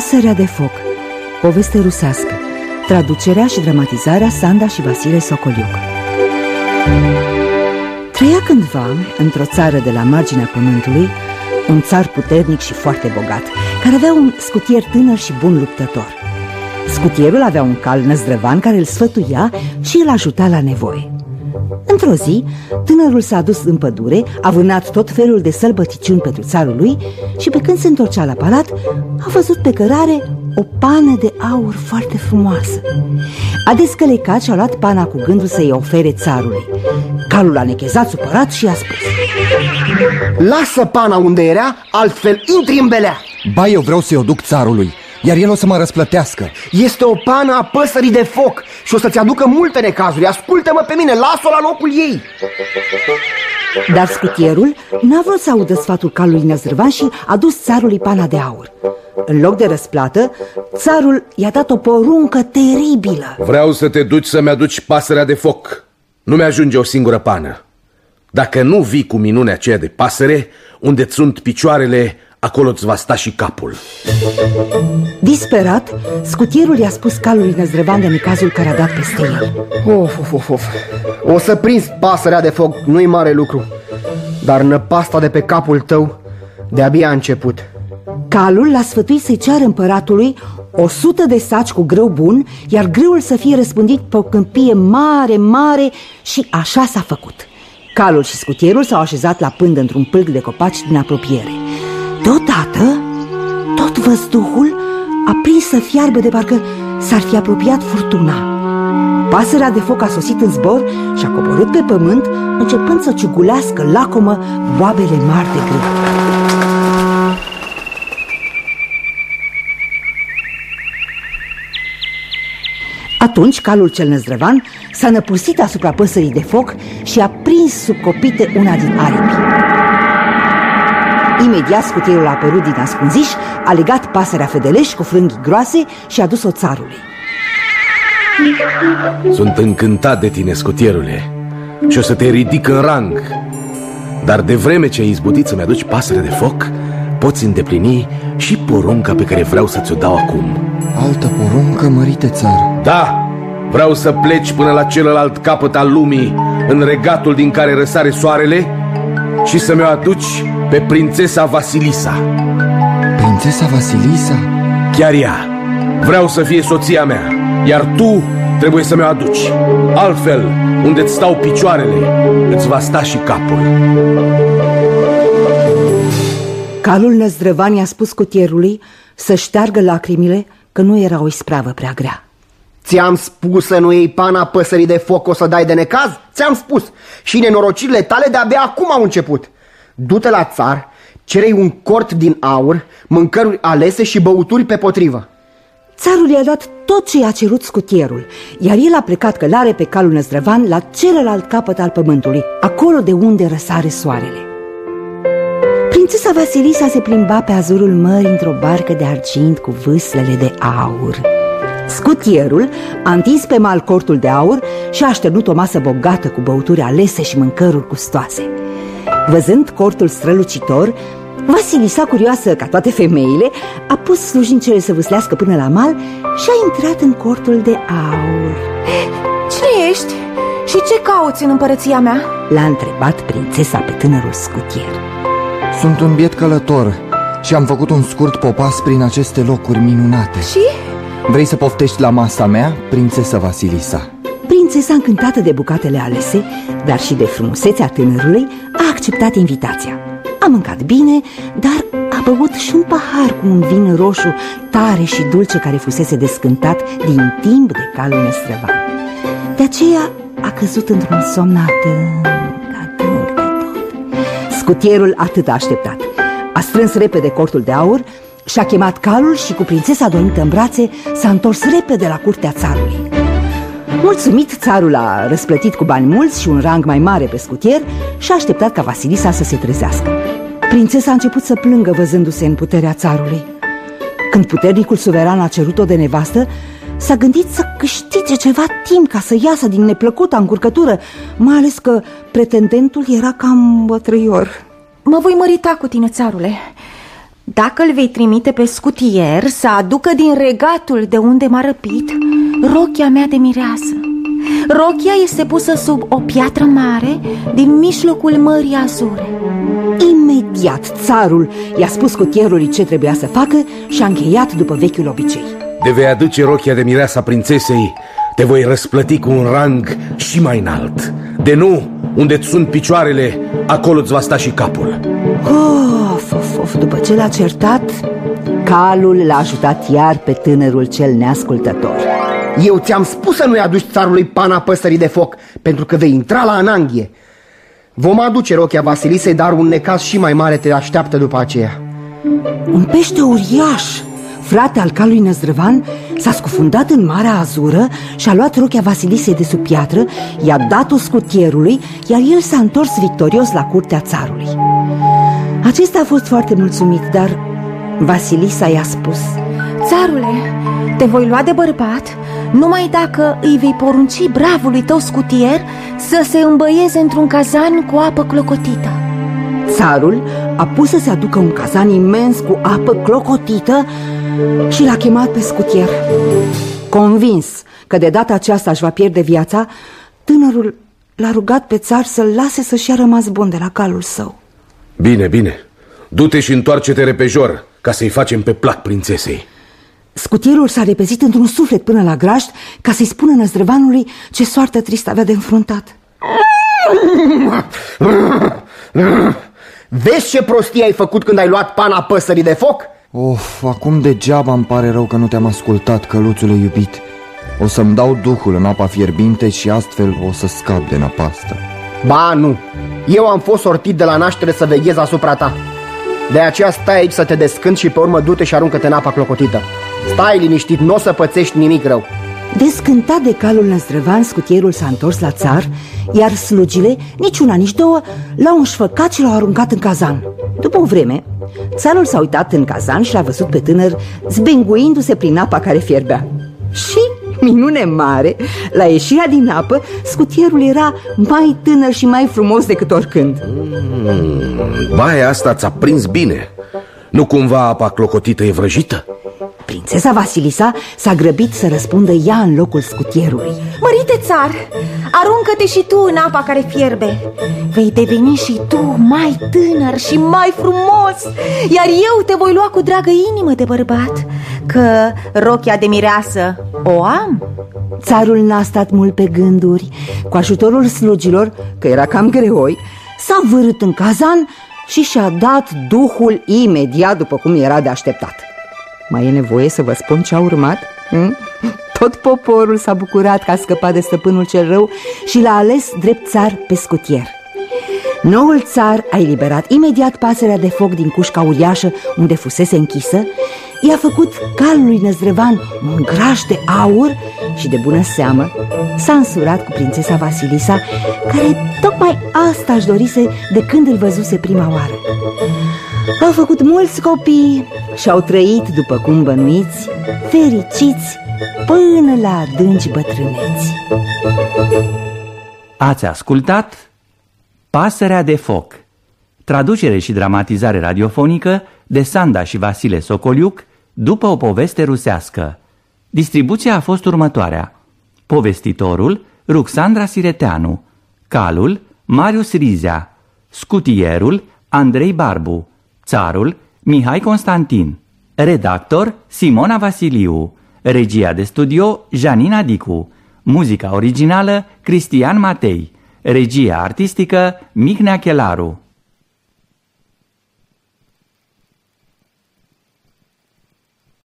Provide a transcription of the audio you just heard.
Pasărea de foc Poveste rusească Traducerea și dramatizarea Sanda și Vasile Socoliuc Trăia cândva, într-o țară de la marginea pământului, un țar puternic și foarte bogat, care avea un scutier tânăr și bun luptător. Scutierul avea un cal năzdrăvan care îl sfătuia și îl ajuta la nevoie. Într-o zi, tânărul s-a dus în pădure, a vânat tot felul de sălbăticiuni pentru țarul lui și pe când se întorcea la palat, a văzut pe cărare o pană de aur foarte frumoasă. A descălecat și a luat pana cu gândul să-i ofere țarului. Calul a nechezat supărat și a spus Lasă pana unde era, altfel intri în belea Ba, eu vreau să-i o duc țarului iar el o să mă răsplătească. Este o pană a păsării de foc și o să-ți aducă multe necazuri. Ascultă-mă pe mine, las-o la locul ei. Dar scutierul n-a vrut să audă sfatul calului Năzrăvan și a dus țarului pana de aur. În loc de răsplată, țarul i-a dat o poruncă teribilă. Vreau să te duci să-mi aduci pasărea de foc. Nu mi-ajunge o singură pană. Dacă nu vii cu minunea aceea de pasăre Unde sunt picioarele acolo îți va sta și capul. Disperat, scutierul i-a spus calului Năzdrăvan de necazul care a dat peste el. Of, of, of, of. O să prinzi pasărea de foc, nu-i mare lucru. Dar năpasta de pe capul tău de-abia a început. Calul l-a sfătuit să-i ceară împăratului o sută de saci cu grâu bun, iar grâul să fie răspândit pe o câmpie mare, mare și așa s-a făcut. Calul și scutierul s-au așezat la pândă într-un pâlc de copaci din apropiere. Deodată, tot văzduhul a prins să fiarbă de parcă s-ar fi apropiat furtuna. Pasărea de foc a sosit în zbor și a coborât pe pământ, începând să ciugulească lacomă boabele mari de grâu. Atunci calul cel năzdrăvan s-a năpustit asupra păsării de foc și a prins sub copite una din aripi. Imediat scutierul a apărut din ascunziș, a legat pasărea fedeleș cu frânghi groase și a dus-o țarului. Sunt încântat de tine, scutierule, și o să te ridic în rang. Dar de vreme ce ai izbutit să-mi aduci pasărea de foc, poți îndeplini și porunca pe care vreau să ți-o dau acum. Altă poruncă, mărite țară? Da, vreau să pleci până la celălalt capăt al lumii, în regatul din care răsare soarele, și să mi-o aduci pe prințesa Vasilisa. Prințesa Vasilisa? Chiar ea. Vreau să fie soția mea Iar tu trebuie să mi-o aduci. Altfel, unde-ți stau picioarele Îți va sta și capul. Calul Năzdrăvan i-a spus cutierului Să șteargă lacrimile Că nu era o ispravă prea grea. Ți-am spus să nu iei pana păsării de foc o să dai de necaz? Ți-am spus. Și nenorocirile tale de-abia acum au început Du-te la țar, cerei un cort din aur, mâncăruri alese și băuturi pe potrivă. Țarul i-a dat tot ce i-a cerut scutierul, iar el a plecat călare pe calul năzdrăvan la celălalt capăt al pământului, acolo de unde răsare soarele. Prințesa Vasilisa se plimba pe azurul mării într-o barcă de argint cu vâslele de aur. Scutierul a întins pe mal cortul de aur și a așternut o masă bogată cu băuturi alese și mâncăruri gustoase. Văzând cortul strălucitor, Vasilisa, curioasă ca toate femeile, a pus slujincele să vâslească până la mal și a intrat în cortul de aur. Cine ești? Și ce cauți în împărăția mea? L-a întrebat prințesa pe tânărul scutier. Sunt un biet călător și am făcut un scurt popas prin aceste locuri minunate. Și? Vrei să poftești la masa mea, prințesa Vasilisa? Prințesa, încântată de bucatele alese, dar și de frumusețea tânărului, a acceptat invitația. A mâncat bine, dar a băut și un pahar cu un vin roșu tare și dulce care fusese descântat din timp de calul năstrăvan. De aceea a căzut într-un somn adânc, adânc de tot. Scutierul atât a așteptat. A strâns repede cortul de aur și-a chemat calul și cu prințesa dorită în brațe s-a întors repede la curtea țarului. Mulțumit, țarul a răsplătit cu bani mulți și un rang mai mare pe scutier și a așteptat ca Vasilisa să se trezească. Prințesa a început să plângă văzându-se în puterea țarului. Când puternicul suveran a cerut-o de nevastă, s-a gândit să câștige ceva timp ca să iasă din neplăcuta încurcătură, mai ales că pretendentul era cam bătrâior. Mă voi mărita cu tine, țarule, Dacă îl vei trimite pe scutier să aducă din regatul de unde m-a răpit rochia mea de mireasă. Rochia este pusă sub o piatră mare din mijlocul mării azure. Imediat țarul i-a spus cutierului ce trebuia să facă și a încheiat după vechiul obicei. De vei aduce rochia de mireasa prințesei, te voi răsplăti cu un rang și mai înalt. De nu, unde sunt picioarele, acolo îți va sta și capul. Of, of, of, după ce l-a certat, calul l-a ajutat iar pe tânărul cel neascultător Eu ți-am spus să nu-i aduci țarului pana păsării de foc, pentru că vei intra la ananghie. Vom aduce rochia Vasilisei, dar un necaz și mai mare te așteaptă după aceea. Un pește uriaș, frate al calului Năzdrăvan, s-a scufundat în Marea Azură și a luat rochia Vasilisei de sub piatră, i-a dat-o scutierului, iar el s-a întors victorios la curtea țarului. Acesta a fost foarte mulțumit, dar Vasilisa i-a spus Țarule, te voi lua de bărbat numai dacă îi vei porunci bravului tău scutier să se îmbăieze într-un cazan cu apă clocotită Țarul a pus să se aducă un cazan imens cu apă clocotită și l-a chemat pe scutier. Convins că de data aceasta își va pierde viața, tânărul l-a rugat pe țar să-l lase să-și ia rămas bun de la calul său. Bine, bine, du-te și întoarce-te repejor ca să-i facem pe plac prințesei Scutierul s-a repezit într-un suflet până la grajd ca să-i spună năzdrăvanului ce soartă tristă avea de înfruntat. Vezi ce prostie ai făcut când ai luat pana păsării de foc? Of, acum degeaba îmi pare rău că nu te-am ascultat, căluțule iubit O să-mi dau duhul în apa fierbinte și astfel o să scap de năpastă Ba, nu. Eu am fost sortit de la naștere să veghez asupra ta. De aceea stai aici să te descânt și pe urmă du-te și aruncă-te în apa clocotită. Stai liniștit, nu o să pățești nimic rău. Descântat de calul năzdrăvan, scutierul s-a întors la țar, iar slugile, nici una, nici două, l-au înșfăcat și l-au aruncat în cazan. După o vreme, țarul s-a uitat în cazan și l-a văzut pe tânăr zbenguindu-se prin apa care fierbea. Și, minune mare, la ieșirea din apă, scutierul era mai tânăr și mai frumos decât oricând. mm, Baia asta ți-a prins bine Nu cumva apa clocotită e vrăjită? Prințesa Vasilisa s-a grăbit să răspundă ea în locul scutierului. Mărite țar, aruncă-te și tu în apa care fierbe. Vei deveni și tu mai tânăr și mai frumos Iar eu te voi lua cu dragă inimă de bărbat Că rochia de mireasă o am. Țarul n-a stat mult pe gânduri. Cu ajutorul slugilor, că era cam greoi S-a vârât în cazan și și-a dat duhul imediat după cum era de așteptat Mai e nevoie să vă spun ce a urmat? Hm? Tot poporul s-a bucurat că a scăpat de stăpânul cel rău și l-a ales drept țar pe scutier Noul țar a eliberat imediat pasărea de foc din cușca uriașă unde fusese închisă I-a făcut calului Năzdrăvan un graj de aur și de bună seamă s-a însurat cu prințesa Vasilisa care tocmai asta își dorise de când îl văzuse prima oară Au făcut mulți copii și au trăit, după cum bănuiți, fericiți până la adânci bătrâneți Ați ascultat Pasărea de foc Traducere și dramatizare radiofonică de Sanda și Vasile Socoliuc după o poveste rusească. Distribuția a fost următoarea. Povestitorul Ruxandra Sireteanu Calul Marius Rizea Scutierul Andrei Barbu Țarul Mihai Constantin. Redactor Simona Vasiliu. Regia de studio Janina Dicu. Muzica originală Cristian Matei. Regia artistică Mihnea Chelaru